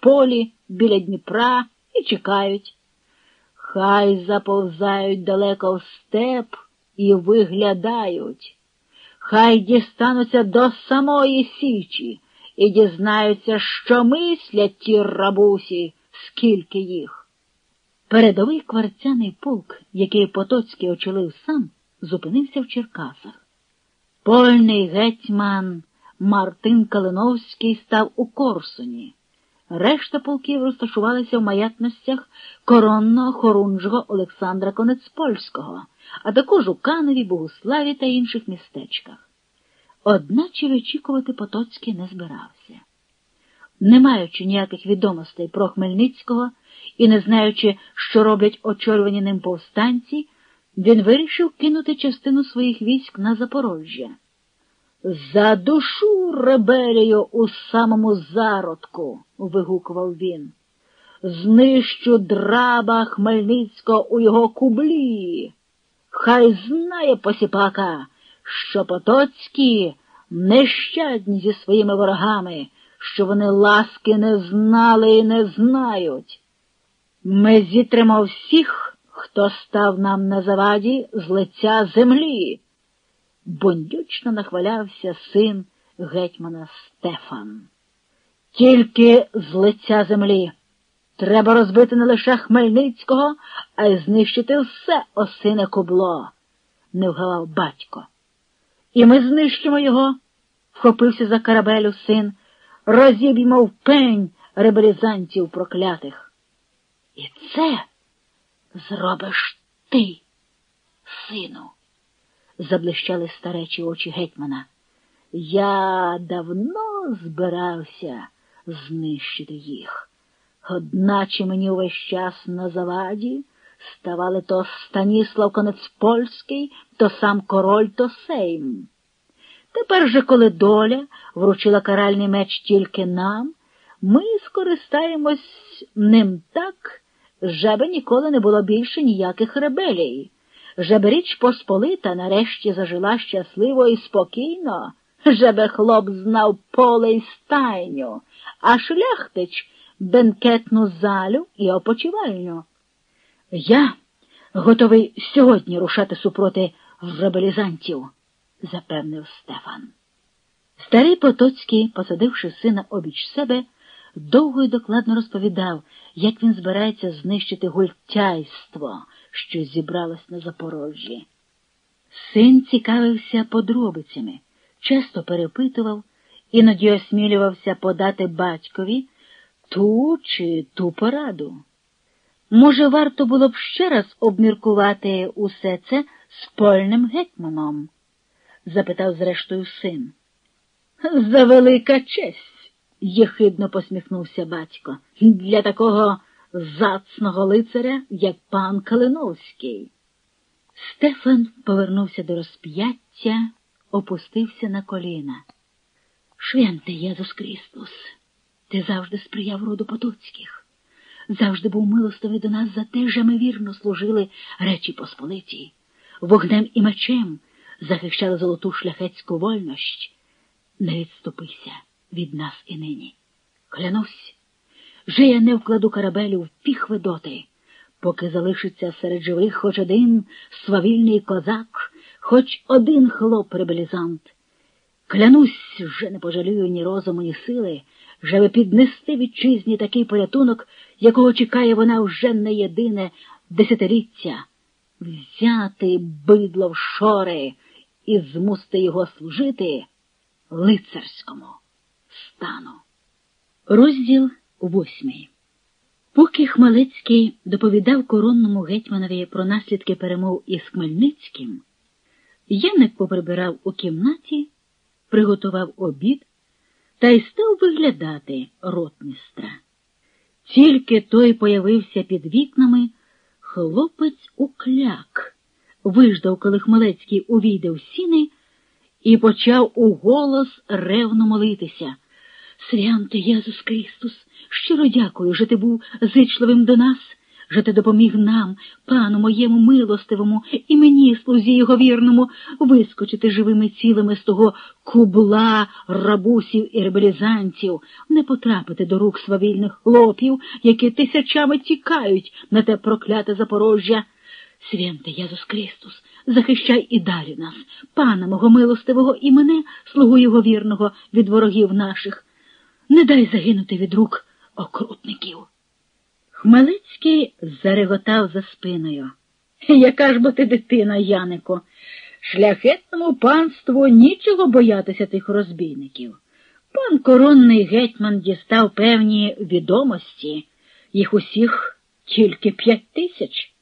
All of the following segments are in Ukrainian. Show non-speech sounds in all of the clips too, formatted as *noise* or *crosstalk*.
полі біля Дніпра і чекають. Хай заповзають далеко в степ і виглядають. Хай дістануться до самої Січі і дізнаються, що мислять ті рабусі, скільки їх. Передовий кварцяний полк, який Потоцький очолив сам, зупинився в Черкасах. Польний гетьман Мартин Калиновський став у Корсуні. Решта полків розташувалися в маятностях коронного хорунжого Олександра Конецпольського, а також у Каневі, Богуславі та інших містечках. Одначе вичікувати Потоцький не збирався. Не маючи ніяких відомостей про Хмельницького і не знаючи, що роблять очолювані ним повстанці, він вирішив кинути частину своїх військ на Запорожжя. За душу ребелію у самому зародку, вигукував він. Знищу драба Хмельницького у його кублі. Хай знає посіпака, що Потоцькі нещадні зі своїми ворогами, що вони ласки не знали і не знають. Ми зітримо всіх, хто став нам на заваді з лиця землі. Бондючно нахвалявся син гетьмана Стефан. Тільки з лиця землі. Треба розбити не лише Хмельницького, а й знищити все осине кубло, не вгавав батько. І ми знищимо його, вхопився за карабелю син, розіб'ємо в пень ребелізантів проклятих. І це зробиш ти, сину, заблищали старечі очі гетьмана. Я давно збирався знищити їх. Одначе мені увесь час на заваді ставали то Станіслав Конецпольський, то сам король, то Сейм. Тепер же, коли доля вручила каральний меч тільки нам, ми скористаємось ним так, жеби ніколи не було більше ніяких ребелій. Жеби річ Посполита нарешті зажила щасливо і спокійно, жебе хлоп знав поле й стайню, а шляхтич бенкетну залю і опочивальню. Я готовий сьогодні рушати супроти ребелізантів, запевнив Стефан. Старий Потоцький, посадивши сина обіч себе, довго й докладно розповідав, як він збирається знищити гультяйство, що зібралось на Запорожжі. Син цікавився подробицями, часто перепитував, іноді осмілювався подати батькові ту чи ту пораду. Може, варто було б ще раз обміркувати усе це з польним гетьманом? запитав зрештою син. За велика честь, єхидно посміхнувся батько, для такого зацного лицаря, як пан Калиновський. Стефан повернувся до розп'яття, опустився на коліна. Швенте Єзус Крістус, ти завжди сприяв роду Потоцьких, завжди був милостивий до нас за те, що ми вірно служили Речі Посполитій, вогнем і мечем захищали золоту шляхетську вольнощ. Не відступися від нас і нині. Клянусь, же я не вкладу корабелю в піхви доти, поки залишиться серед живих хоч один свавільний козак, хоч один хлоп ребелізант. Клянусь, вже не пожалію ні розуму, ні сили, żeby піднести вітчизні такий порятунок, якого чекає вона вже не єдине десятиліття, взяти бидло в шори і змусити його служити лицарському стану. Розділ восьмий. Поки Хмелецький доповідав коронному гетьманові про наслідки перемов із Хмельницьким, Яник поприбирав у кімнаті, приготував обід та й став виглядати ротмістра. Тільки той появився під вікнами, хлопець укляк, виждав, коли Хмелецький увійде в сіни і почав у голос ревно молитися. Свянте Єсус Христос, щиро дякую, що ти був зичливим до нас, що ти допоміг нам, пану моєму милостивому і мені, слузі його вірному, вискочити живими цілими з того кубла рабусів і ребелізанців, не потрапити до рук свавільних хлопів, які тисячами тікають на те прокляте Запорожжя. Свянте Єсус Христос, захищай і далі нас, пана мого милостивого і мене, слугу його вірного, від ворогів наших. Не дай загинути від рук окрутників. Хмелицький зареготав за спиною. *laughs* Яка ж бо ти дитина, Янико? Шляхетному панству нічого боятися тих розбійників. Пан коронний гетьман дістав певні відомості, їх усіх тільки п'ять тисяч.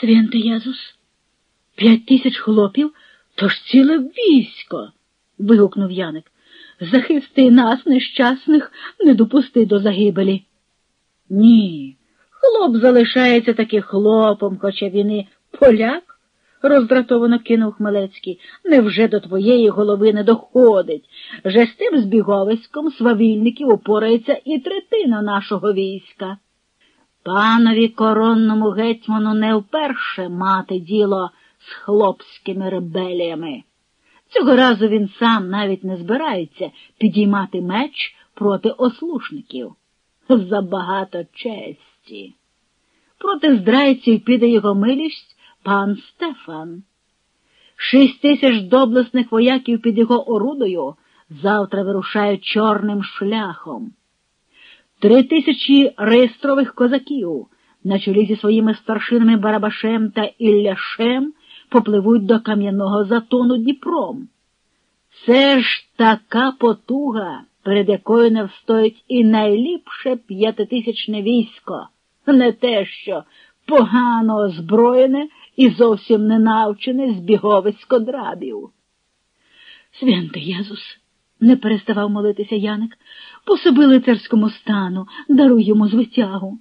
Свянти Язус, п'ять тисяч хлопів, то ж ціле військо. вигукнув Яник. Захисти нас, нещасних, не допусти до загибелі. Ні, хлоп залишається таки хлопом, хоча він і поляк, роздратовано кинув Хмелецький. Невже до твоєї голови не доходить? Же з тим збіговиськом свавільників упорається і третина нашого війська. Панові коронному гетьману не вперше мати діло з хлопськими ребеліями. Цього разу він сам навіть не збирається підіймати меч проти ослушників. Забагато честі. Проти здрайців піде його милість пан Стефан. Шість тисяч доблесних вояків під його орудою завтра вирушають чорним шляхом. Три тисячі реєстрових козаків на чолі зі своїми старшинами Барабашем та Ілляшем попливуть до кам'яного затону Дніпром. Це ж така потуга, перед якою не встоїть і найліпше п'ятитисячне військо, не те, що погано озброєне і зовсім не навчене збіговисько драбів. Святий Єзус, не переставав молитися Яник, пособи лицарському стану, даруй йому звитягу.